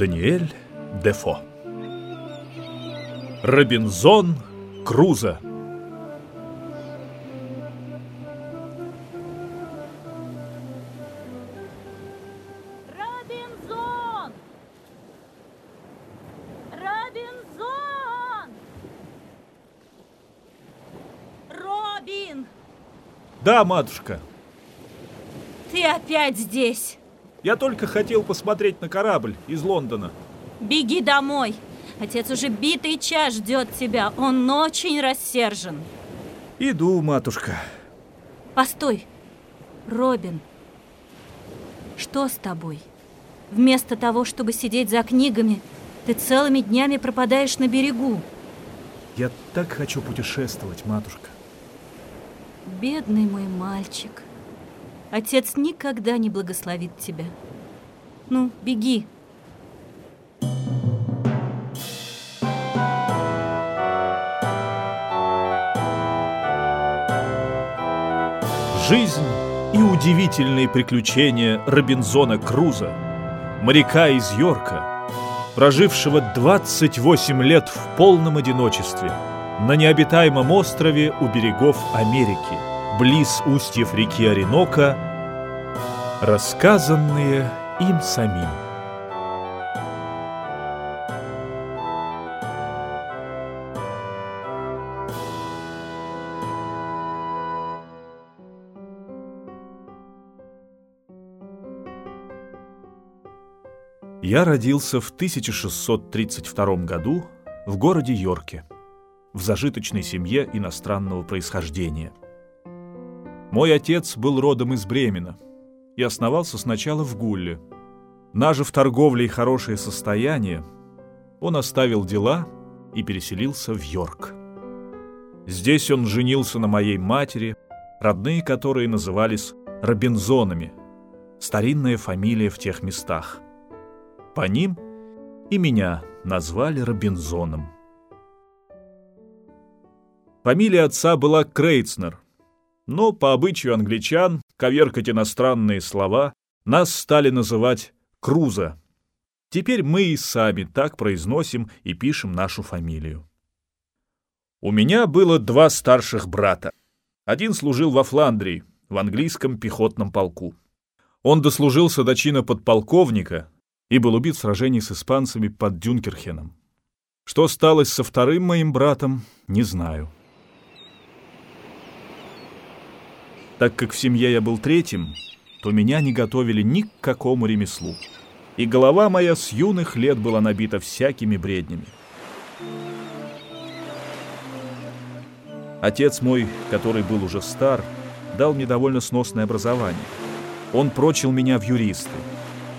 Даниэль Дефо Робинзон Крузо Робинзон! Робинзон! Робин! Да, матушка, Ты опять здесь! Я только хотел посмотреть на корабль из Лондона. Беги домой! Отец уже битый час ждет тебя. Он очень рассержен. Иду, матушка. Постой! Робин! Что с тобой? Вместо того, чтобы сидеть за книгами, ты целыми днями пропадаешь на берегу. Я так хочу путешествовать, матушка. Бедный мой мальчик. Отец никогда не благословит тебя. Ну, беги. Жизнь и удивительные приключения Робинзона Круза, моряка из Йорка, прожившего 28 лет в полном одиночестве на необитаемом острове у берегов Америки, близ устьев реки Оренока, рассказанные им самим. Я родился в 1632 году в городе Йорке, в зажиточной семье иностранного происхождения. Мой отец был родом из Бремена и основался сначала в Гулле. Нажив торговлей хорошее состояние, он оставил дела и переселился в Йорк. Здесь он женился на моей матери, родные которые назывались Робинзонами, старинная фамилия в тех местах. По ним и меня назвали Робинзоном. Фамилия отца была Крейцнер, но по обычаю англичан коверкать иностранные слова нас стали называть Круза. Теперь мы и сами так произносим и пишем нашу фамилию. У меня было два старших брата. Один служил во Фландрии, в английском пехотном полку. Он дослужился до чина подполковника и был убит в сражении с испанцами под Дюнкерхеном. Что сталось со вторым моим братом, не знаю. Так как в семье я был третьим, то меня не готовили ни к какому ремеслу. И голова моя с юных лет была набита всякими бреднями. Отец мой, который был уже стар, дал мне довольно сносное образование. Он прочил меня в юристы,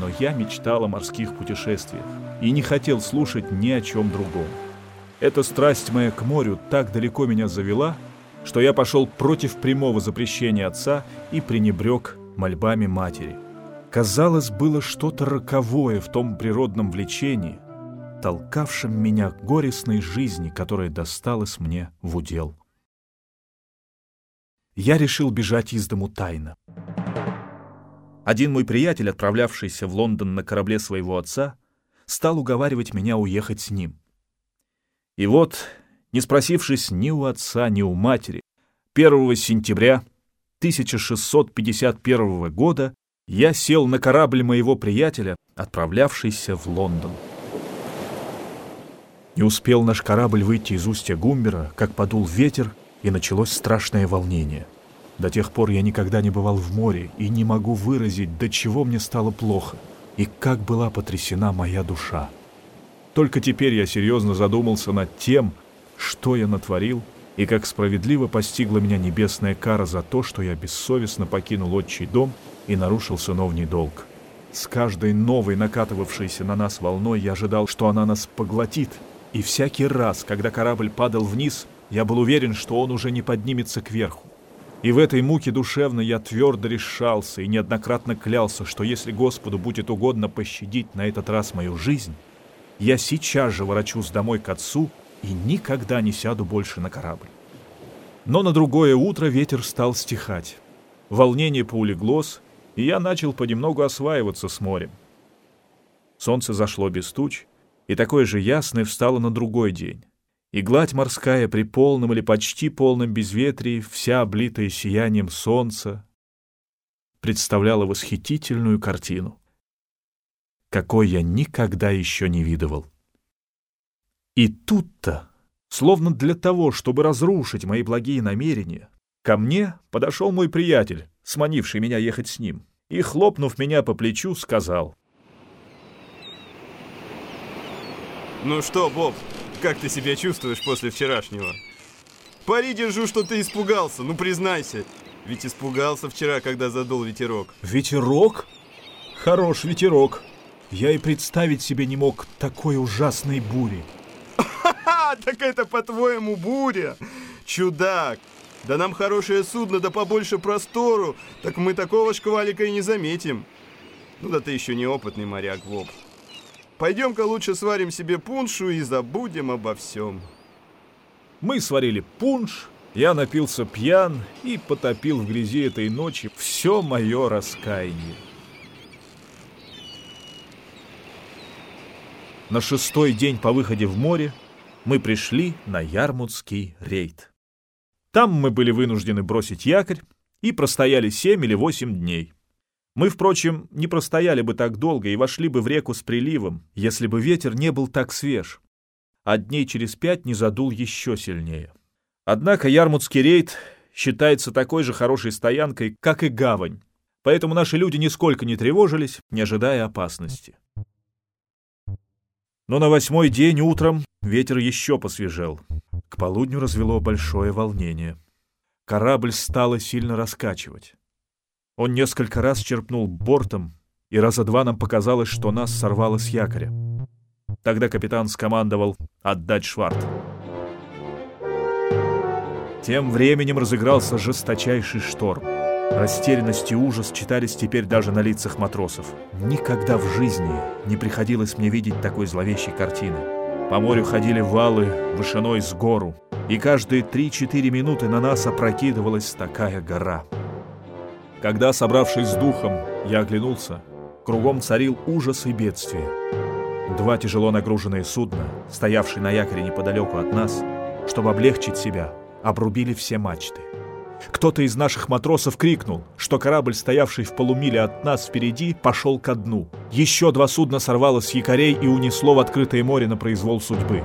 но я мечтал о морских путешествиях и не хотел слушать ни о чем другом. Эта страсть моя к морю так далеко меня завела, что я пошел против прямого запрещения отца и пренебрег мольбами матери. Казалось, было что-то роковое в том природном влечении, толкавшем меня к горестной жизни, которая досталась мне в удел. Я решил бежать из дому тайно. Один мой приятель, отправлявшийся в Лондон на корабле своего отца, стал уговаривать меня уехать с ним. И вот, не спросившись ни у отца, ни у матери, 1 сентября 1651 года я сел на корабль моего приятеля, отправлявшийся в Лондон. Не успел наш корабль выйти из устья Гумбера, как подул ветер, и началось страшное волнение. До тех пор я никогда не бывал в море и не могу выразить, до чего мне стало плохо и как была потрясена моя душа. Только теперь я серьезно задумался над тем, что я натворил, и как справедливо постигла меня небесная кара за то, что я бессовестно покинул отчий дом и нарушил сыновний долг. С каждой новой накатывавшейся на нас волной я ожидал, что она нас поглотит, и всякий раз, когда корабль падал вниз, я был уверен, что он уже не поднимется кверху. И в этой муке душевной я твердо решался и неоднократно клялся, что если Господу будет угодно пощадить на этот раз мою жизнь, я сейчас же ворочусь домой к отцу и никогда не сяду больше на корабль. Но на другое утро ветер стал стихать. Волнение поулеглось, и я начал понемногу осваиваться с морем. Солнце зашло без туч, и такое же ясное встало на другой день. И гладь морская при полном или почти полном безветрии, вся облитая сиянием солнца, представляла восхитительную картину, какой я никогда еще не видывал. И тут-то, словно для того, чтобы разрушить мои благие намерения, ко мне подошел мой приятель, сманивший меня ехать с ним, и, хлопнув меня по плечу, сказал — Ну что, Боб, как ты себя чувствуешь после вчерашнего? Пари держу, что ты испугался, ну признайся. Ведь испугался вчера, когда задул ветерок. Ветерок? Хорош ветерок. Я и представить себе не мог такой ужасной бури. Так это по-твоему буря? Чудак! Да нам хорошее судно, да побольше простору, так мы такого шквалика и не заметим. Ну да ты еще неопытный моряк, Боб. Пойдем-ка лучше сварим себе пуншу и забудем обо всем. Мы сварили пунш, я напился пьян и потопил в грязи этой ночи все мое раскаяние. На шестой день по выходе в море мы пришли на Ярмутский рейд. Там мы были вынуждены бросить якорь и простояли семь или восемь дней. Мы, впрочем, не простояли бы так долго и вошли бы в реку с приливом, если бы ветер не был так свеж, а дней через пять не задул еще сильнее. Однако Ярмутский рейд считается такой же хорошей стоянкой, как и гавань, поэтому наши люди нисколько не тревожились, не ожидая опасности. Но на восьмой день утром ветер еще посвежел. К полудню развело большое волнение. Корабль стало сильно раскачивать. Он несколько раз черпнул бортом, и раза два нам показалось, что нас сорвало с якоря. Тогда капитан скомандовал «отдать шварт». Тем временем разыгрался жесточайший шторм. Растерянность и ужас читались теперь даже на лицах матросов. Никогда в жизни не приходилось мне видеть такой зловещей картины. По морю ходили валы вышиной с гору, и каждые три-четыре минуты на нас опрокидывалась такая гора — когда, собравшись с духом, я оглянулся, кругом царил ужас и бедствие. Два тяжело нагруженные судна, стоявшие на якоре неподалеку от нас, чтобы облегчить себя, обрубили все мачты. Кто-то из наших матросов крикнул, что корабль, стоявший в полумиле от нас впереди, пошел ко дну. Еще два судна сорвало с якорей и унесло в открытое море на произвол судьбы.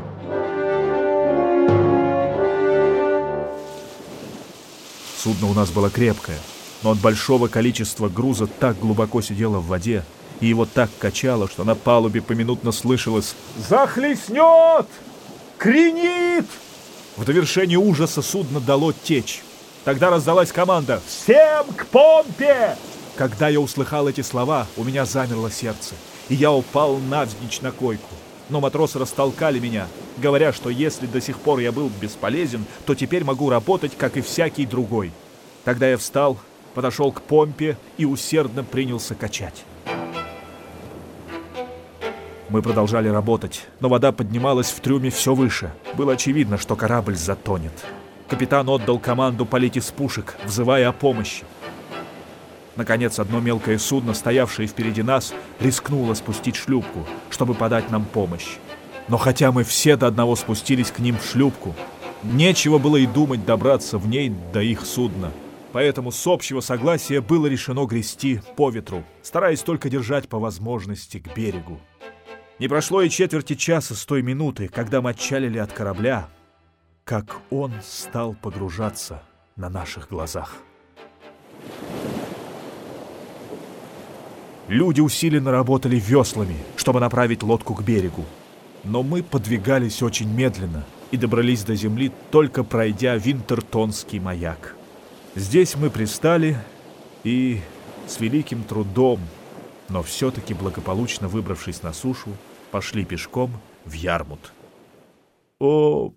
Судно у нас было крепкое, но от большого количества груза так глубоко сидело в воде, и его так качало, что на палубе поминутно слышалось «Захлестнет! Кренит!» В довершение ужаса судно дало течь. Тогда раздалась команда «Всем к помпе!» Когда я услыхал эти слова, у меня замерло сердце, и я упал навзничь на койку. Но матросы растолкали меня, говоря, что если до сих пор я был бесполезен, то теперь могу работать, как и всякий другой. Тогда я встал, подошел к помпе и усердно принялся качать. Мы продолжали работать, но вода поднималась в трюме все выше. Было очевидно, что корабль затонет. Капитан отдал команду полить из пушек, взывая о помощи. Наконец, одно мелкое судно, стоявшее впереди нас, рискнуло спустить шлюпку, чтобы подать нам помощь. Но хотя мы все до одного спустились к ним в шлюпку, нечего было и думать добраться в ней до их судна — Поэтому с общего согласия было решено грести по ветру, стараясь только держать по возможности к берегу. Не прошло и четверти часа с той минуты, когда мы отчалили от корабля, как он стал погружаться на наших глазах. Люди усиленно работали веслами, чтобы направить лодку к берегу. Но мы подвигались очень медленно и добрались до земли, только пройдя Винтертонский маяк. Здесь мы пристали и с великим трудом, но все-таки благополучно выбравшись на сушу, пошли пешком в Ярмут. О,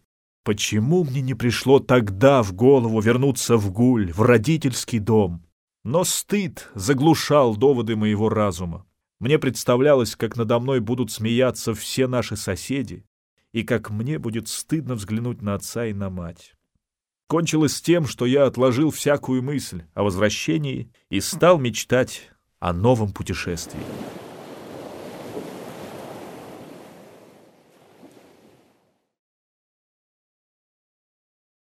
почему мне не пришло тогда в голову вернуться в Гуль, в родительский дом? Но стыд заглушал доводы моего разума. Мне представлялось, как надо мной будут смеяться все наши соседи, и как мне будет стыдно взглянуть на отца и на мать кончилось тем, что я отложил всякую мысль о возвращении и стал мечтать о новом путешествии.